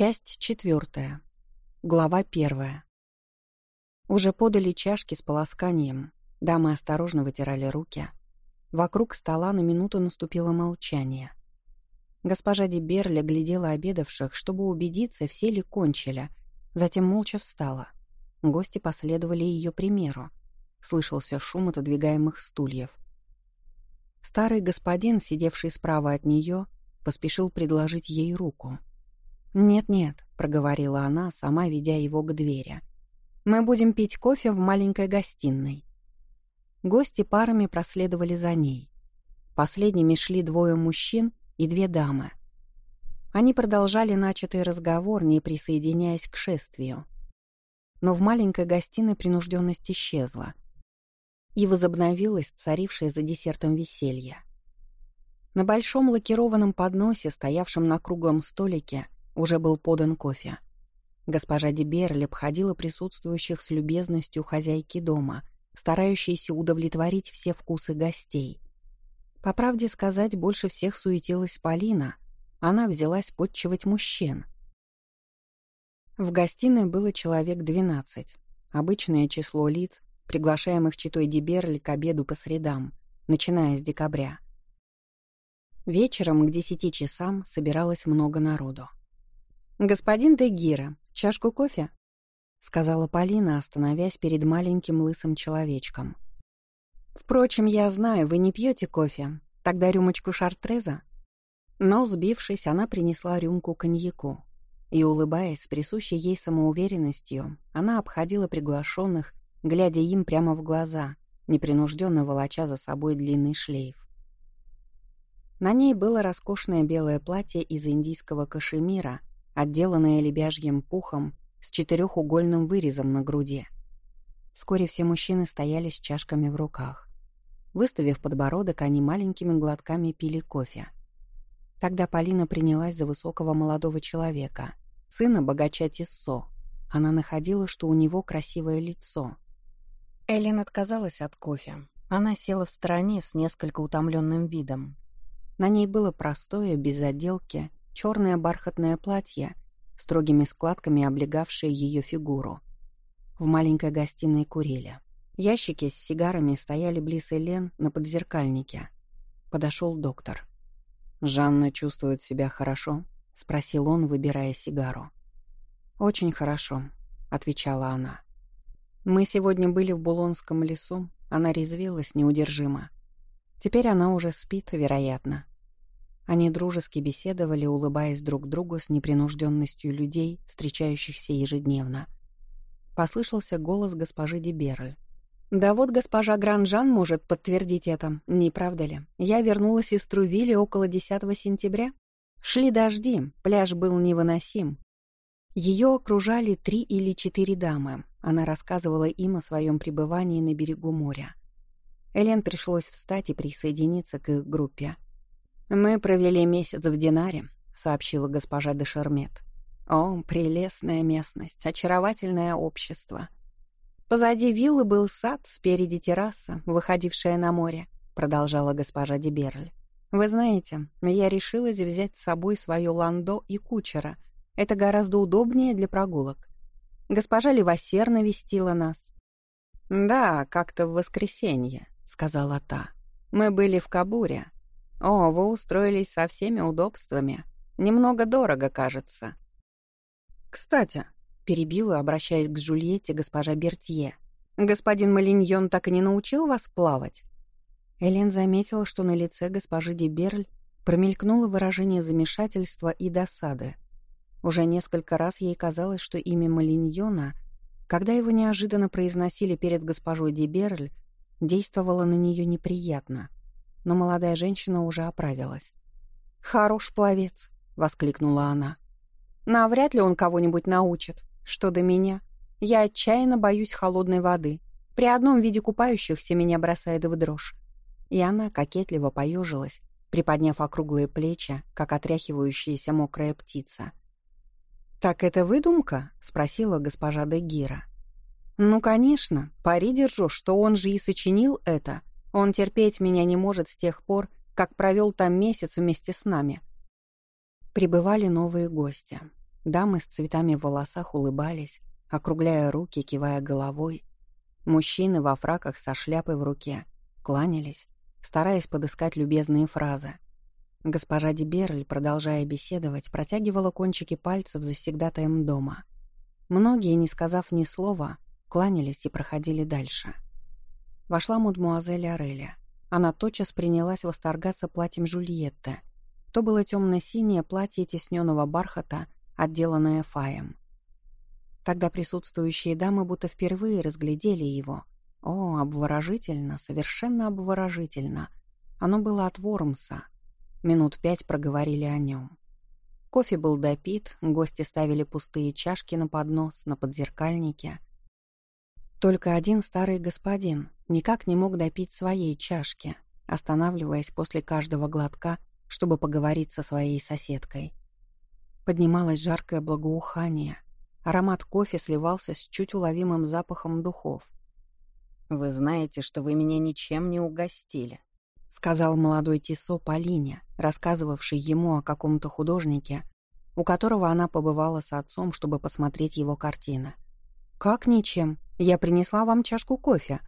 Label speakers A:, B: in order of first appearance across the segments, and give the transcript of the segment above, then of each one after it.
A: Часть четвертая. Глава первая. Уже подали чашки с полосканием. Дамы осторожно вытирали руки. Вокруг стола на минуту наступило молчание. Госпожа Деберля глядела обедавших, чтобы убедиться, все ли кончили. Затем молча встала. Гости последовали ее примеру. Слышался шум отодвигаемых стульев. Старый господин, сидевший справа от нее, поспешил предложить ей руку — «Нет-нет», — проговорила она, сама ведя его к двери. «Мы будем пить кофе в маленькой гостиной». Гости парами проследовали за ней. Последними шли двое мужчин и две дамы. Они продолжали начатый разговор, не присоединяясь к шествию. Но в маленькой гостиной принужденность исчезла. И возобновилось царившее за десертом веселье. На большом лакированном подносе, стоявшем на круглом столике, уже был подан кофе. Госпожа Деберль обходила присутствующих с любезностью хозяйки дома, старающейся удовлетворить все вкусы гостей. По правде сказать, больше всех суетилась Полина. Она взялась подчивать мужчин. В гостиной было человек двенадцать. Обычное число лиц, приглашаемых читой Деберль к обеду по средам, начиная с декабря. Вечером к десяти часам собиралось много народу. «Господин Дегира, чашку кофе?» — сказала Полина, остановясь перед маленьким лысым человечком. «Впрочем, я знаю, вы не пьете кофе. Тогда рюмочку шартреза?» Но, сбившись, она принесла рюмку коньяку. И, улыбаясь с присущей ей самоуверенностью, она обходила приглашенных, глядя им прямо в глаза, непринужденно волоча за собой длинный шлейф. На ней было роскошное белое платье из индийского кашемира — отделанная лебяжьим пухом с четырехугольным вырезом на груди. Вскоре все мужчины стояли с чашками в руках. Выставив подбородок, они маленькими глотками пили кофе. Тогда Полина принялась за высокого молодого человека, сына богача Тиссо. Она находила, что у него красивое лицо. Эллен отказалась от кофе. Она села в стороне с несколько утомленным видом. На ней было простое, без отделки, черное бархатное платье, строгими складками облегавшее ее фигуру. В маленькой гостиной курили. Ящики с сигарами стояли близ Элен на подзеркальнике. Подошел доктор. «Жанна чувствует себя хорошо?» — спросил он, выбирая сигару. «Очень хорошо», — отвечала она. «Мы сегодня были в Булонском лесу, она резвилась неудержимо. Теперь она уже спит, вероятно. Они дружески беседовали, улыбаясь друг другу с непринужденностью людей, встречающихся ежедневно. Послышался голос госпожи Деберль. «Да вот госпожа Гранжан может подтвердить это, не правда ли? Я вернулась из Трувили около 10 сентября. Шли дожди, пляж был невыносим. Ее окружали три или четыре дамы. Она рассказывала им о своем пребывании на берегу моря. Элен пришлось встать и присоединиться к их группе. «Мы провели месяц в Динаре», — сообщила госпожа де Шермет. «О, прелестная местность, очаровательное общество». «Позади виллы был сад, спереди терраса, выходившая на море», — продолжала госпожа де Берль. «Вы знаете, я решилась взять с собой свое ландо и кучера. Это гораздо удобнее для прогулок. Госпожа Левосер навестила нас». «Да, как-то в воскресенье», — сказала та. «Мы были в Кабуре. «О, вы устроились со всеми удобствами. Немного дорого, кажется». «Кстати», — перебила, обращаясь к Жульетте госпожа Бертье, «господин Малиньон так и не научил вас плавать?» Элен заметила, что на лице госпожи Деберль промелькнуло выражение замешательства и досады. Уже несколько раз ей казалось, что имя Малиньона, когда его неожиданно произносили перед госпожой Деберль, действовало на нее неприятно — но молодая женщина уже оправилась. «Хорош пловец!» — воскликнула она. «Навряд ли он кого-нибудь научит. Что до меня? Я отчаянно боюсь холодной воды. При одном виде купающихся меня бросает в дрожь». И она кокетливо поежилась, приподняв округлые плечи, как отряхивающаяся мокрая птица. «Так это выдумка?» — спросила госпожа Дегира. «Ну, конечно, пари держу, что он же и сочинил это», он терпеть меня не может с тех пор, как провел там месяц вместе с нами. Прибывали новые гости. Дамы с цветами в волосах улыбались, округляя руки, кивая головой. Мужчины во фраках со шляпой в руке кланялись, стараясь подыскать любезные фразы. Госпожа Деберль, продолжая беседовать, протягивала кончики пальцев завсегдатаем дома. Многие, не сказав ни слова, кланялись и проходили дальше. Вошла мадмуазель Ореля. Она тотчас принялась восторгаться платьем Жульетты. То было темно-синее платье тесненного бархата, отделанное фаем. Тогда присутствующие дамы будто впервые разглядели его. О, обворожительно, совершенно обворожительно. Оно было от Вормса. Минут пять проговорили о нем. Кофе был допит, гости ставили пустые чашки на поднос, на подзеркальнике. Только один старый господин никак не мог допить своей чашки, останавливаясь после каждого глотка, чтобы поговорить со своей соседкой. Поднималось жаркое благоухание. Аромат кофе сливался с чуть уловимым запахом духов. «Вы знаете, что вы меня ничем не угостили», — сказал молодой Тисо Полине, рассказывавший ему о каком-то художнике, у которого она побывала с отцом, чтобы посмотреть его картины. «Как ничем? Я принесла вам чашку кофе».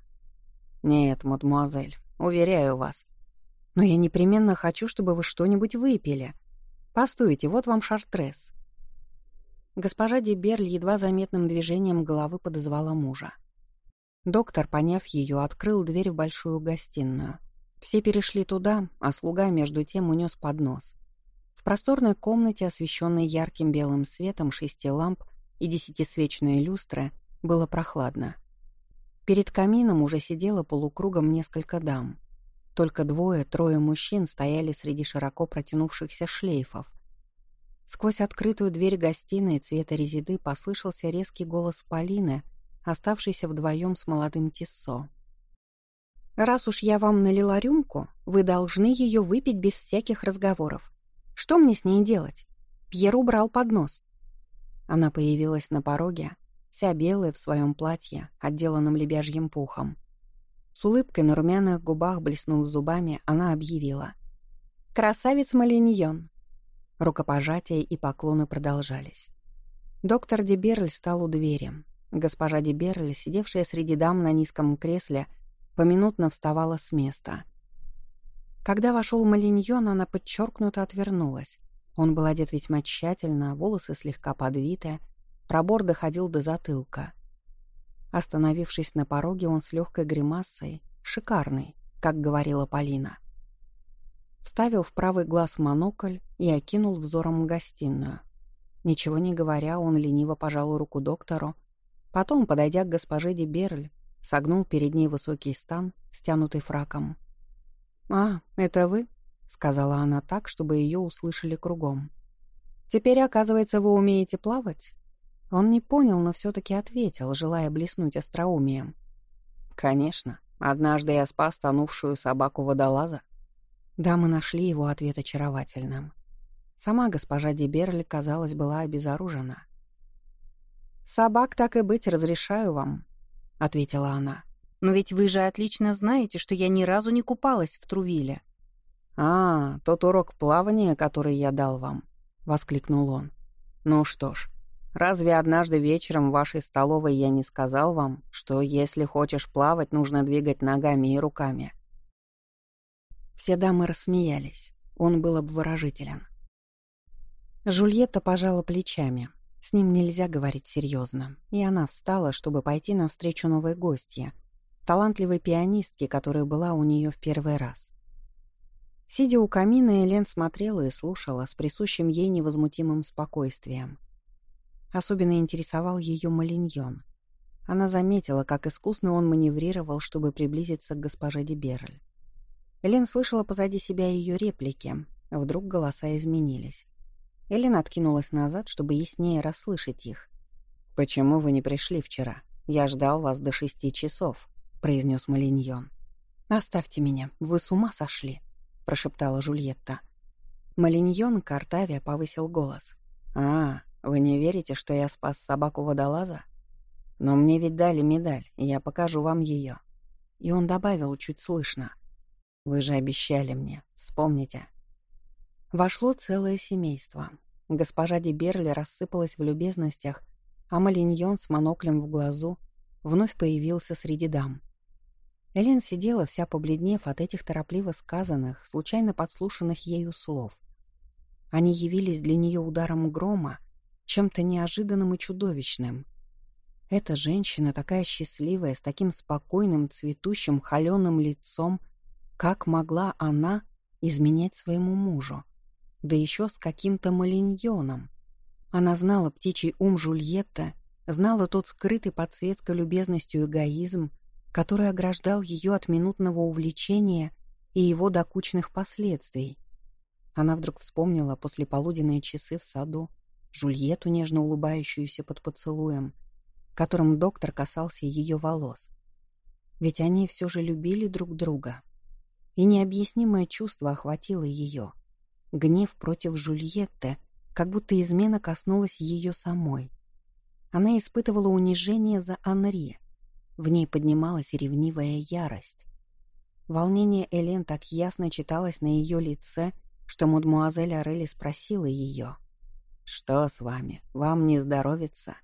A: «Нет, мадемуазель, уверяю вас. Но я непременно хочу, чтобы вы что-нибудь выпили. Постойте, вот вам шартрес». Госпожа Деберль едва заметным движением головы подозвала мужа. Доктор, поняв ее, открыл дверь в большую гостиную — все перешли туда, а слуга между тем унес поднос. В просторной комнате, освещенной ярким белым светом шести ламп и десятисвечной люстры, было прохладно. Перед камином уже сидело полукругом несколько дам. Только двое-трое мужчин стояли среди широко протянувшихся шлейфов. Сквозь открытую дверь гостиной цвета резиды послышался резкий голос Полины, оставшейся вдвоем с молодым Тиссо. Раз уж я вам налила рюмку, вы должны ее выпить без всяких разговоров. Что мне с ней делать? Пьер убрал поднос. Она появилась на пороге, вся белая в своем платье, отделанном лебяжьим пухом. С улыбкой на румяных губах, блеснув зубами, она объявила. «Красавец Малиньон!» Рукопожатия и поклоны продолжались. Доктор Деберль стал у двери. Госпожа Деберль, сидевшая среди дам на низком кресле, поминутно вставала с места. Когда вошел Малиньон, она подчеркнуто отвернулась. Он был одет весьма тщательно, волосы слегка подвиты, пробор доходил до затылка. Остановившись на пороге, он с легкой гримасой, шикарный, как говорила Полина. Вставил в правый глаз монокль и окинул взором гостиную. Ничего не говоря, он лениво пожал руку доктору, потом, подойдя к госпоже Деберль, Согнул перед ней высокий стан, стянутый фраком. «А, это вы?» — сказала она так, чтобы ее услышали кругом. «Теперь, оказывается, вы умеете плавать?» Он не понял, но все-таки ответил, желая блеснуть остроумием. «Конечно. Однажды я спас тонувшую собаку-водолаза». Дамы нашли его ответ очаровательным. Сама госпожа Деберли, казалось, была обезоружена. «Собак, так и быть, разрешаю вам ответила она. «Но ведь вы же отлично знаете, что я ни разу не купалась в Трувиле». «А, тот урок плавания, который я дал вам», — воскликнул он. «Ну что ж, разве однажды вечером в вашей столовой я не сказал вам, что если хочешь плавать, нужно двигать ногами и руками?» Все дамы рассмеялись. Он был обворожителен. Жульетта пожала плечами. С ним нельзя говорить серьезно. И она встала, чтобы пойти навстречу новой гостье, талантливой пианистке, которая была у нее в первый раз. Сидя у камина, Элен смотрела и слушала с присущим ей невозмутимым спокойствием. Особенно интересовал ее Малиньон. Она заметила, как искусно он маневрировал, чтобы приблизиться к госпоже Деберль. Элен слышала позади себя ее реплики. Вдруг голоса изменились. Эллен откинулась назад, чтобы яснее расслышать их. «Почему вы не пришли вчера? Я ждал вас до шести часов», — произнес Малиньон. «Оставьте меня, вы с ума сошли», — прошептала Жульетта. Малиньон, картавия, повысил голос. «А, вы не верите, что я спас собаку-водолаза? Но мне ведь дали медаль, и я покажу вам ее». И он добавил чуть слышно. «Вы же обещали мне, вспомните». Вошло целое семейство. Госпожа Деберли рассыпалась в любезностях, а Малиньон с моноклем в глазу вновь появился среди дам. Элен сидела вся побледнев от этих торопливо сказанных, случайно подслушанных ею слов. Они явились для нее ударом грома, чем-то неожиданным и чудовищным. Эта женщина, такая счастливая, с таким спокойным, цветущим, холеным лицом, как могла она изменять своему мужу? Да еще с каким-то малиньоном. Она знала птичий ум Жульетта, знала тот скрытый под светской любезностью эгоизм, который ограждал ее от минутного увлечения и его докучных последствий. Она вдруг вспомнила послеполуденные часы в саду, Жульетту, нежно улыбающуюся под поцелуем, которым доктор касался ее волос. Ведь они все же любили друг друга. И необъяснимое чувство охватило ее. Гнев против Жульетты, как будто измена коснулась ее самой. Она испытывала унижение за Анри, в ней поднималась ревнивая ярость. Волнение Элен так ясно читалось на ее лице, что мадмуазель Орели спросила ее. «Что с вами? Вам не здоровится?»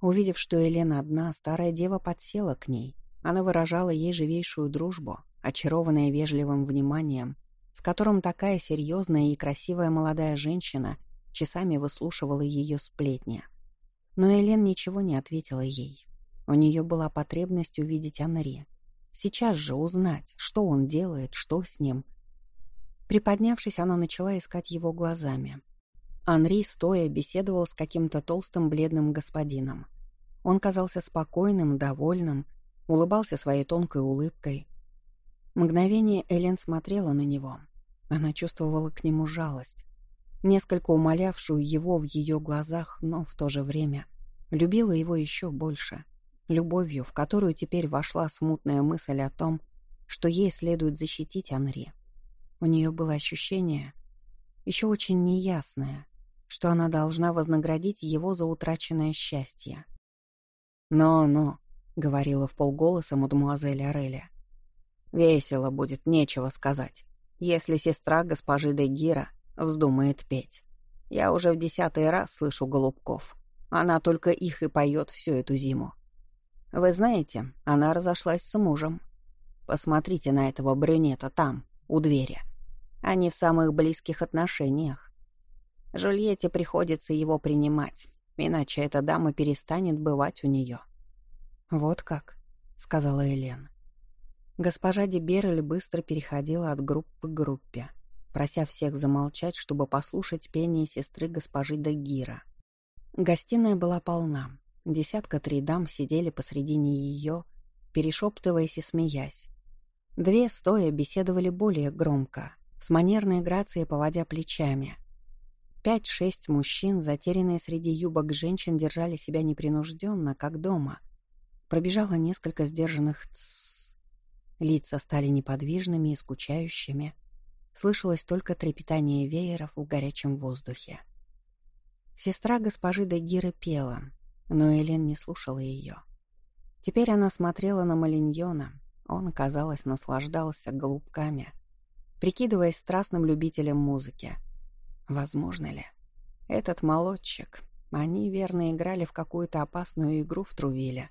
A: Увидев, что Элен одна, старая дева подсела к ней. Она выражала ей живейшую дружбу, очарованная вежливым вниманием, с которым такая серьезная и красивая молодая женщина часами выслушивала ее сплетни. Но Элен ничего не ответила ей. У нее была потребность увидеть Анри. Сейчас же узнать, что он делает, что с ним. Приподнявшись, она начала искать его глазами. Анри, стоя, беседовал с каким-то толстым бледным господином. Он казался спокойным, довольным, улыбался своей тонкой улыбкой. Мгновение Элен смотрела на него. Она чувствовала к нему жалость, несколько умолявшую его в ее глазах, но в то же время любила его еще больше любовью, в которую теперь вошла смутная мысль о том, что ей следует защитить Анри. У нее было ощущение, еще очень неясное, что она должна вознаградить его за утраченное счастье. «Но-но», — говорила в полголоса мадемуазель Ореля, — «весело будет, нечего сказать, если сестра госпожи де Гира вздумает петь. Я уже в десятый раз слышу голубков. Она только их и поет всю эту зиму. Вы знаете, она разошлась с мужем. Посмотрите на этого брюнета там, у двери. Они в самых близких отношениях. Жульетте приходится его принимать, иначе эта дама перестанет бывать у нее. «Вот как», — сказала Элен. Госпожа Деберль быстро переходила от группы к группе, прося всех замолчать, чтобы послушать пение сестры госпожи Дагира. Гостиная была полна. Десятка три дам сидели посредине ее, перешептываясь и смеясь. Две, стоя, беседовали более громко, с манерной грацией поводя плечами. Пять-шесть мужчин, затерянные среди юбок женщин, держали себя непринужденно, как дома. Пробежало несколько сдержанных «тссс». Лица стали неподвижными и скучающими. Слышалось только трепетание вееров в горячем воздухе. Сестра госпожи Дагиры пела — но Элен не слушала ее. Теперь она смотрела на Малиньона. Он, казалось, наслаждался голубками, прикидываясь страстным любителем музыки. Возможно ли? Этот молодчик. Они верно играли в какую-то опасную игру в Трувиле.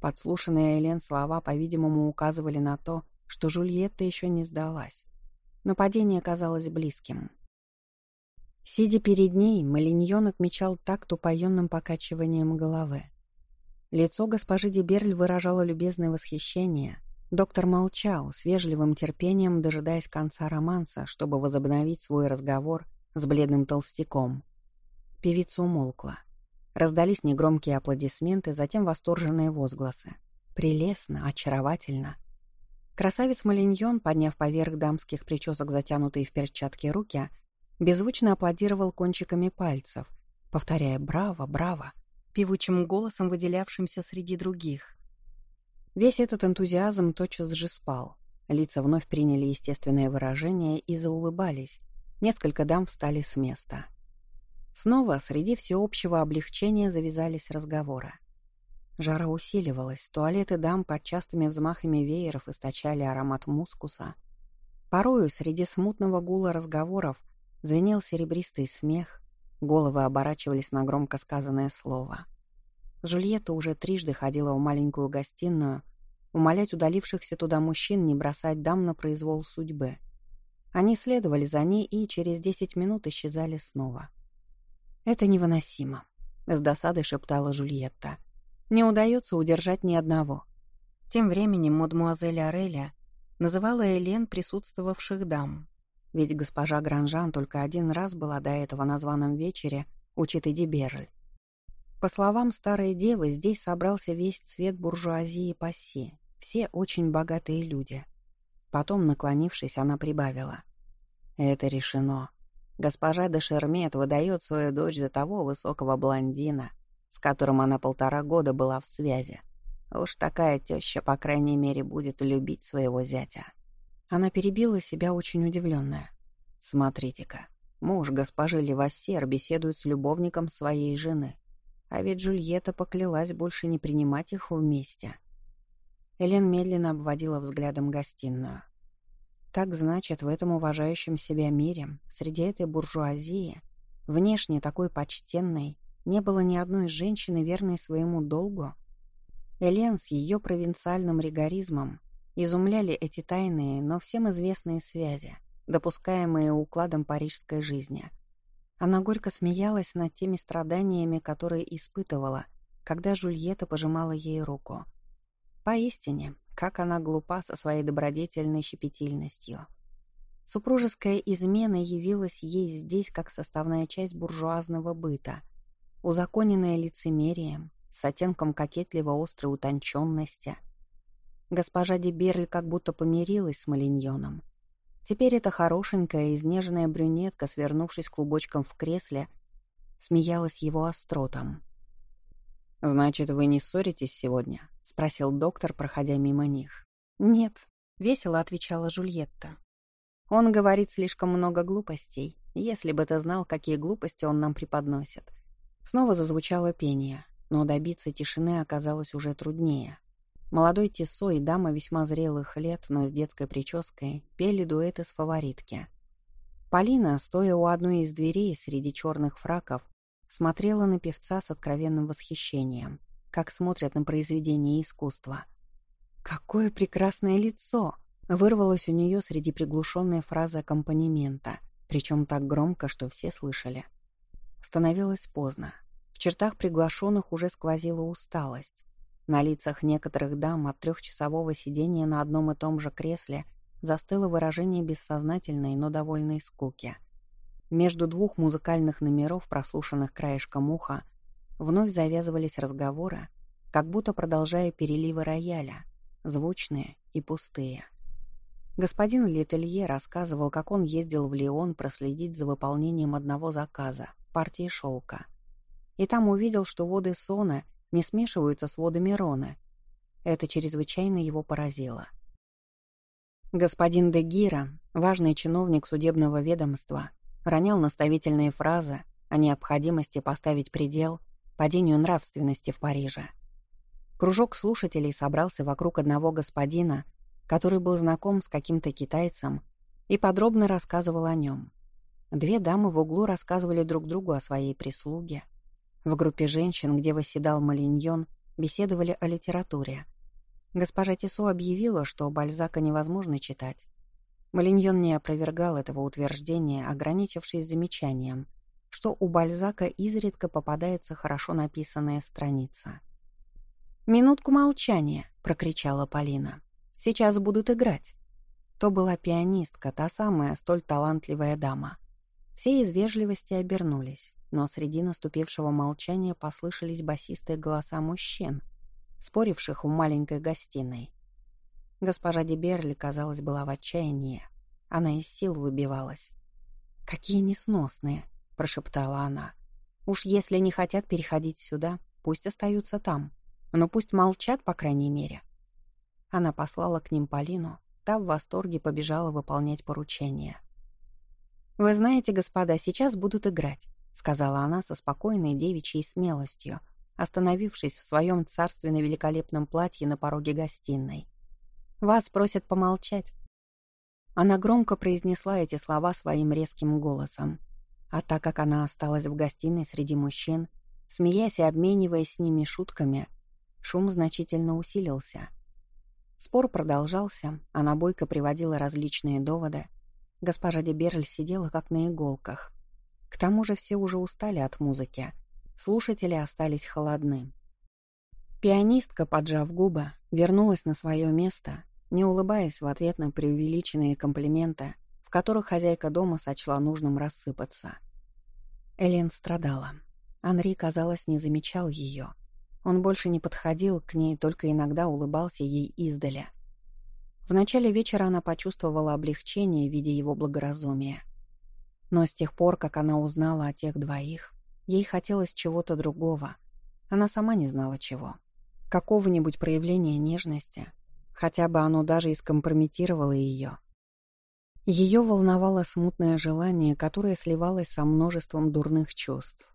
A: Подслушанные Элен слова, по-видимому, указывали на то, что Жульетта еще не сдалась. Но падение казалось близким. Сидя перед ней, Малиньон отмечал такт упоенным покачиванием головы. Лицо госпожи Деберль выражало любезное восхищение. Доктор молчал, с вежливым терпением дожидаясь конца романса, чтобы возобновить свой разговор с бледным толстяком. Певица умолкла. Раздались негромкие аплодисменты, затем восторженные возгласы. Прелестно, очаровательно. Красавец Малиньон, подняв поверх дамских причесок затянутые в перчатки руки, беззвучно аплодировал кончиками пальцев, повторяя «Браво! Браво!» певучим голосом, выделявшимся среди других. Весь этот энтузиазм тотчас же спал. Лица вновь приняли естественное выражение и заулыбались. Несколько дам встали с места. Снова среди всеобщего облегчения завязались разговоры. Жара усиливалась, туалеты дам под частыми взмахами вееров источали аромат мускуса. Порою среди смутного гула разговоров Звенел серебристый смех, Головы оборачивались на громко сказанное слово. Жульетта уже трижды ходила в маленькую гостиную, умолять удалившихся туда мужчин не бросать дам на произвол судьбы. Они следовали за ней и через десять минут исчезали снова. «Это невыносимо», — с досадой шептала Жульетта. «Не удается удержать ни одного». Тем временем мадмуазель Ореля называла Элен присутствовавших дам, ведь госпожа Гранжан только один раз была до этого на званом вечере у Читы Берль. По словам старой девы, здесь собрался весь цвет буржуазии пасси, все очень богатые люди. Потом, наклонившись, она прибавила. «Это решено. Госпожа де Шермет выдает свою дочь за того высокого блондина, с которым она полтора года была в связи. Уж такая теща, по крайней мере, будет любить своего зятя». Она перебила себя очень удивленная. «Смотрите-ка, муж госпожи Левассер беседует с любовником своей жены. А ведь Джульетта поклялась больше не принимать их вместе». Элен медленно обводила взглядом гостиную. Так значит, в этом уважающем себя мире, среди этой буржуазии, внешне такой почтенной, не было ни одной женщины, верной своему долгу? Элен с ее провинциальным ригоризмом изумляли эти тайные, но всем известные связи, допускаемые укладом парижской жизни. Она горько смеялась над теми страданиями, которые испытывала, когда Жульетта пожимала ей руку. Поистине, как она глупа со своей добродетельной щепетильностью. Супружеская измена явилась ей здесь как составная часть буржуазного быта, узаконенная лицемерием, с оттенком кокетливо острой утонченности — Госпожа Деберль как будто помирилась с Малиньоном. Теперь эта хорошенькая, изнеженная брюнетка, свернувшись клубочком в кресле, смеялась его остротом. «Значит, вы не ссоритесь сегодня?» — спросил доктор, проходя мимо них. «Нет», — весело отвечала Жульетта. «Он говорит слишком много глупостей. Если бы ты знал, какие глупости он нам преподносит». Снова зазвучало пение, но добиться тишины оказалось уже труднее. Молодой Тисо и дама весьма зрелых лет, но с детской прической, пели дуэты с фаворитки. Полина, стоя у одной из дверей среди черных фраков, смотрела на певца с откровенным восхищением, как смотрят на произведение искусства. «Какое прекрасное лицо!» — вырвалось у нее среди приглушенной фразы аккомпанемента, причем так громко, что все слышали. Становилось поздно. В чертах приглашенных уже сквозила усталость. На лицах некоторых дам от трехчасового сидения на одном и том же кресле застыло выражение бессознательной, но довольной скуки. Между двух музыкальных номеров, прослушанных краешком уха, вновь завязывались разговоры, как будто продолжая переливы рояля, звучные и пустые. Господин Летелье рассказывал, как он ездил в Лион проследить за выполнением одного заказа, партии шелка. И там увидел, что воды Сона — не смешиваются с водами Рона. Это чрезвычайно его поразило. Господин де Гира, важный чиновник судебного ведомства, ронял наставительные фразы о необходимости поставить предел падению нравственности в Париже. Кружок слушателей собрался вокруг одного господина, который был знаком с каким-то китайцем и подробно рассказывал о нем. Две дамы в углу рассказывали друг другу о своей прислуге, в группе женщин, где восседал Малиньон, беседовали о литературе. Госпожа Тисо объявила, что Бальзака невозможно читать. Малиньон не опровергал этого утверждения, ограничившись замечанием, что у Бальзака изредка попадается хорошо написанная страница. «Минутку молчания!» — прокричала Полина. «Сейчас будут играть». То была пианистка, та самая столь талантливая дама. Все из вежливости обернулись но среди наступившего молчания послышались басистые голоса мужчин, споривших в маленькой гостиной. Госпожа Деберли, казалось, была в отчаянии. Она из сил выбивалась. «Какие несносные!» — прошептала она. «Уж если не хотят переходить сюда, пусть остаются там. Но пусть молчат, по крайней мере». Она послала к ним Полину, та в восторге побежала выполнять поручение. «Вы знаете, господа, сейчас будут играть сказала она со спокойной девичьей смелостью, остановившись в своем царственно великолепном платье на пороге гостиной. «Вас просят помолчать». Она громко произнесла эти слова своим резким голосом. А так как она осталась в гостиной среди мужчин, смеясь и обмениваясь с ними шутками, шум значительно усилился. Спор продолжался, она бойко приводила различные доводы. Госпожа Деберль сидела как на иголках. К тому же все уже устали от музыки. Слушатели остались холодны. Пианистка, поджав губы, вернулась на свое место, не улыбаясь в ответ на преувеличенные комплименты, в которых хозяйка дома сочла нужным рассыпаться. Элен страдала. Анри, казалось, не замечал ее. Он больше не подходил к ней, только иногда улыбался ей издали. В начале вечера она почувствовала облегчение в виде его благоразумия. Но с тех пор, как она узнала о тех двоих, ей хотелось чего-то другого. Она сама не знала чего. Какого-нибудь проявления нежности, хотя бы оно даже и скомпрометировало ее. Ее волновало смутное желание, которое сливалось со множеством дурных чувств.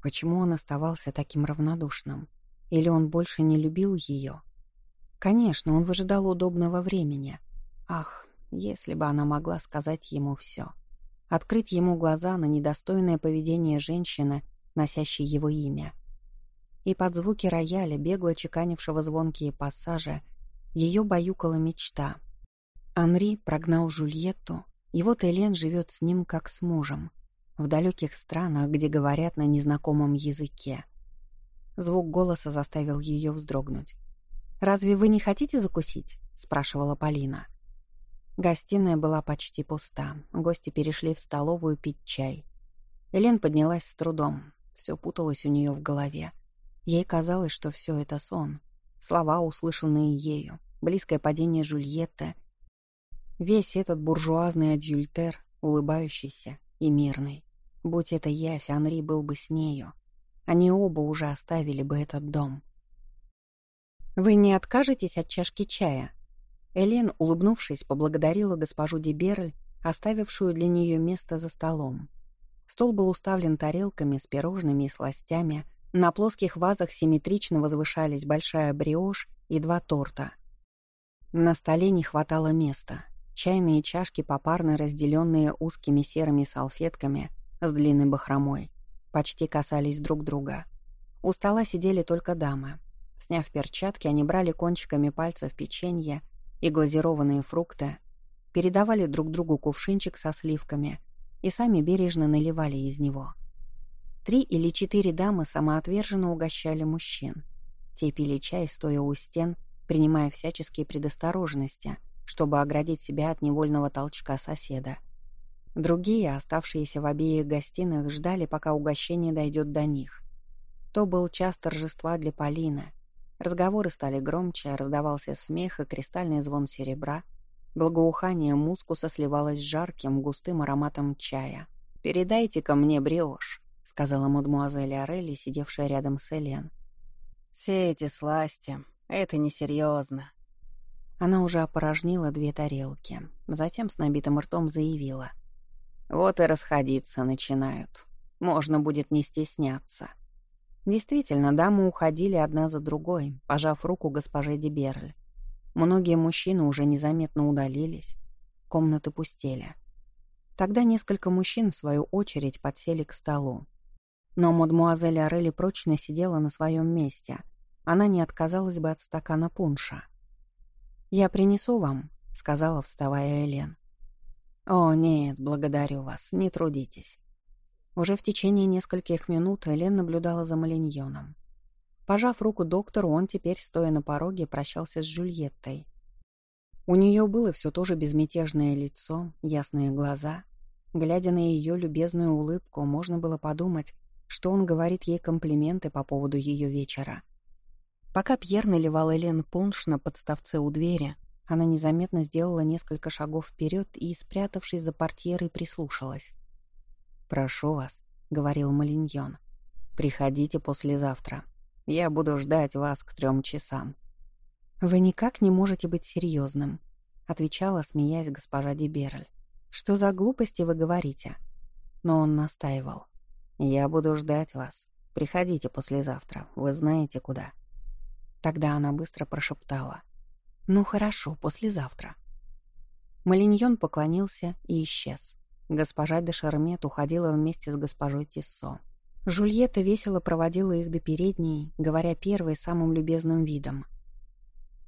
A: Почему он оставался таким равнодушным? Или он больше не любил ее? Конечно, он выжидал удобного времени. Ах, если бы она могла сказать ему все. Открыть ему глаза на недостойное поведение женщины, носящей его имя. И под звуки рояля, бегло чеканившего звонкие пассажи, ее баюкала мечта. Анри прогнал Жульетту, и вот Элен живет с ним как с мужем, в далеких странах, где говорят на незнакомом языке. Звук голоса заставил ее вздрогнуть. «Разве вы не хотите закусить?» — спрашивала Полина. Гостиная была почти пуста. Гости перешли в столовую пить чай. Элен поднялась с трудом. Все путалось у нее в голове. Ей казалось, что все это сон. Слова, услышанные ею, близкое падение Жульетты. Весь этот буржуазный адюльтер, улыбающийся и мирный. Будь это я, Анри был бы с нею. Они оба уже оставили бы этот дом. «Вы не откажетесь от чашки чая?» Элен, улыбнувшись, поблагодарила госпожу Деберль, оставившую для нее место за столом. Стол был уставлен тарелками с пирожными и сластями, на плоских вазах симметрично возвышались большая бриошь и два торта. На столе не хватало места. Чайные чашки, попарно разделенные узкими серыми салфетками с длинной бахромой, почти касались друг друга. У стола сидели только дамы. Сняв перчатки, они брали кончиками пальцев печенье и глазированные фрукты, передавали друг другу кувшинчик со сливками и сами бережно наливали из него. Три или четыре дамы самоотверженно угощали мужчин. Те пили чай, стоя у стен, принимая всяческие предосторожности, чтобы оградить себя от невольного толчка соседа. Другие, оставшиеся в обеих гостиных, ждали, пока угощение дойдет до них. То был час торжества для Полины — Разговоры стали громче, раздавался смех и кристальный звон серебра. Благоухание мускуса сливалось с жарким, густым ароматом чая. «Передайте-ка мне бриошь», — сказала мадмуазель Орелли, сидевшая рядом с Элен. «Все эти сласти — это несерьезно». Она уже опорожнила две тарелки, затем с набитым ртом заявила. «Вот и расходиться начинают. Можно будет не стесняться». Действительно, дамы уходили одна за другой, пожав руку госпоже Деберль. Многие мужчины уже незаметно удалились. Комнаты пустели. Тогда несколько мужчин, в свою очередь, подсели к столу. Но мадмуазель Орелли прочно сидела на своем месте. Она не отказалась бы от стакана пунша. «Я принесу вам», — сказала, вставая Элен. «О, нет, благодарю вас, не трудитесь. Уже в течение нескольких минут Элен наблюдала за Малиньоном. Пожав руку доктору, он теперь, стоя на пороге, прощался с Жюльеттой. У нее было все то же безмятежное лицо, ясные глаза. Глядя на ее любезную улыбку, можно было подумать, что он говорит ей комплименты по поводу ее вечера. Пока Пьер наливал Элен пунш на подставце у двери, она незаметно сделала несколько шагов вперед и, спрятавшись за портьерой, прислушалась. «Прошу вас», — говорил Малиньон. «Приходите послезавтра. Я буду ждать вас к трем часам». «Вы никак не можете быть серьезным», — отвечала, смеясь госпожа Деберль. «Что за глупости вы говорите?» Но он настаивал. «Я буду ждать вас. Приходите послезавтра. Вы знаете, куда». Тогда она быстро прошептала. «Ну хорошо, послезавтра». Малиньон поклонился и исчез. Госпожа де Шармет уходила вместе с госпожой Тиссо. Жульетта весело проводила их до передней, говоря первой самым любезным видом.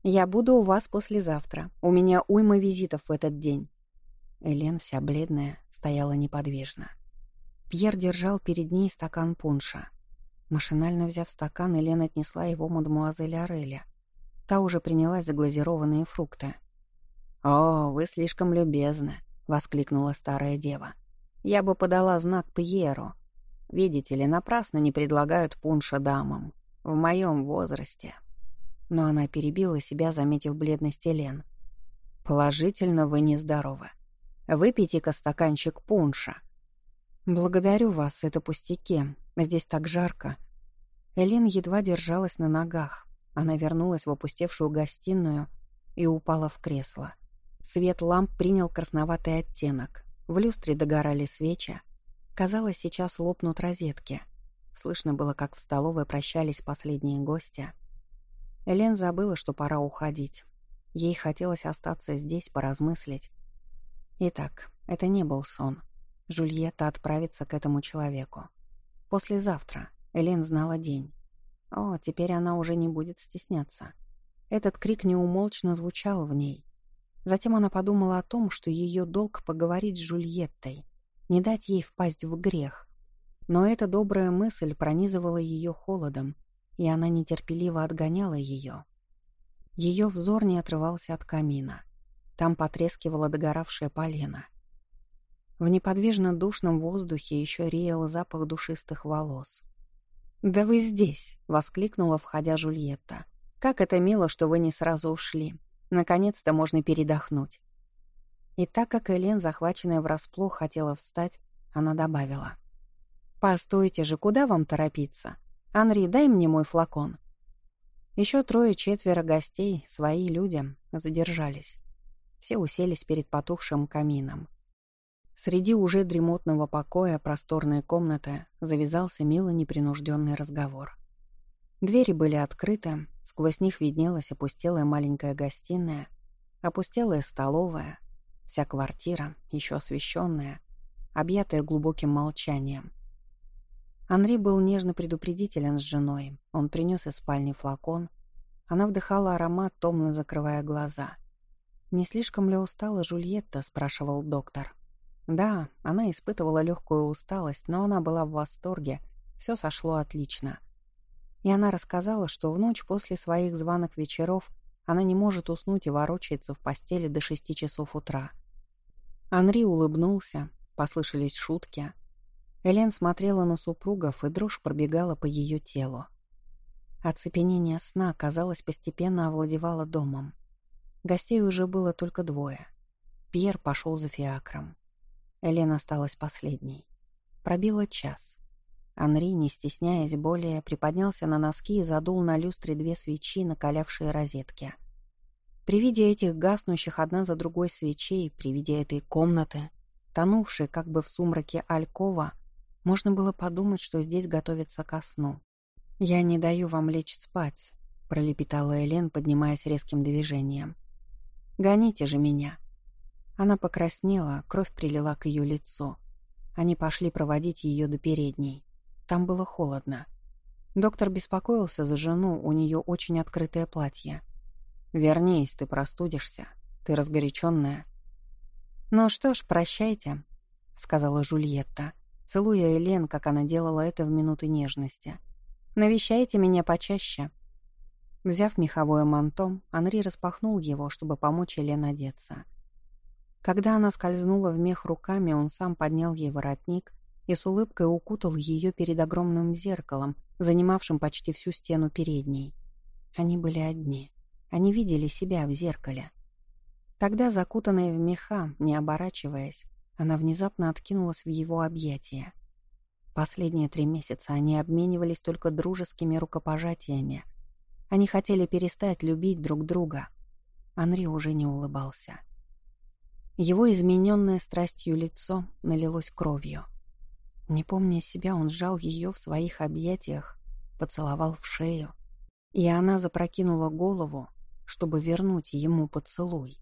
A: «Я буду у вас послезавтра. У меня уйма визитов в этот день». Элен, вся бледная, стояла неподвижно. Пьер держал перед ней стакан пунша. Машинально взяв стакан, Элен отнесла его мадемуазель Ореле. Та уже принялась за глазированные фрукты. «О, вы слишком любезны», — воскликнула старая дева. «Я бы подала знак Пьеру. Видите ли, напрасно не предлагают пунша дамам. В моем возрасте». Но она перебила себя, заметив бледность Элен. «Положительно, вы нездоровы. Выпейте-ка стаканчик пунша». «Благодарю вас, это пустяки. Здесь так жарко». Элен едва держалась на ногах. Она вернулась в опустевшую гостиную и упала в кресло. Свет ламп принял красноватый оттенок. В люстре догорали свечи. Казалось, сейчас лопнут розетки. Слышно было, как в столовой прощались последние гости. Элен забыла, что пора уходить. Ей хотелось остаться здесь, поразмыслить. Итак, это не был сон. Жульетта отправится к этому человеку. Послезавтра. Элен знала день. О, теперь она уже не будет стесняться. Этот крик неумолчно звучал в ней. Затем она подумала о том, что ее долг поговорить с Жульеттой, не дать ей впасть в грех. Но эта добрая мысль пронизывала ее холодом, и она нетерпеливо отгоняла ее. Ее взор не отрывался от камина. Там потрескивала догоравшая полена — в неподвижно душном воздухе еще реял запах душистых волос. «Да вы здесь!» — воскликнула, входя Жульетта. «Как это мило, что вы не сразу ушли. Наконец-то можно передохнуть». И так как Элен, захваченная врасплох, хотела встать, она добавила. «Постойте же, куда вам торопиться? Анри, дай мне мой флакон». Еще трое-четверо гостей, свои люди, задержались. Все уселись перед потухшим камином. Среди уже дремотного покоя просторной комнаты завязался мило непринужденный разговор. Двери были открыты, сквозь них виднелась опустелая маленькая гостиная, опустелая столовая, вся квартира, еще освещенная, объятая глубоким молчанием. Анри был нежно предупредителен с женой. Он принес из спальни флакон. Она вдыхала аромат, томно закрывая глаза. «Не слишком ли устала Жульетта?» — спрашивал доктор. Да, она испытывала легкую усталость, но она была в восторге. Все сошло отлично. И она рассказала, что в ночь после своих званых вечеров она не может уснуть и ворочается в постели до шести часов утра. Анри улыбнулся, послышались шутки. Элен смотрела на супругов, и дрожь пробегала по ее телу. Оцепенение сна, казалось, постепенно овладевало домом. Гостей уже было только двое. Пьер пошел за фиакром. Элен осталась последней. Пробило час. Анри, не стесняясь более, приподнялся на носки и задул на люстре две свечи, накалявшие розетки. При виде этих гаснущих одна за другой свечей, при виде этой комнаты, тонувшей как бы в сумраке алькова, можно было подумать, что здесь готовится ко сну. «Я не даю вам лечь спать», — пролепетала Элен, поднимаясь резким движением. «Гоните же меня». Она покраснела, кровь прилила к ее лицу. Они пошли проводить ее до передней. Там было холодно. Доктор беспокоился за жену, у нее очень открытое платье. «Вернись, ты простудишься. Ты разгоряченная». «Ну что ж, прощайте», — сказала Жульетта, целуя Элен, как она делала это в минуты нежности. «Навещайте меня почаще». Взяв меховое манто, Анри распахнул его, чтобы помочь Элен одеться. Когда она скользнула в мех руками, он сам поднял ей воротник и с улыбкой укутал ее перед огромным зеркалом, занимавшим почти всю стену передней. Они были одни. Они видели себя в зеркале. Тогда, закутанная в меха, не оборачиваясь, она внезапно откинулась в его объятия. Последние три месяца они обменивались только дружескими рукопожатиями. Они хотели перестать любить друг друга. Анри уже не улыбался. Его измененное страстью лицо налилось кровью. Не помня себя, он сжал ее в своих объятиях, поцеловал в шею, и она запрокинула голову, чтобы вернуть ему поцелуй.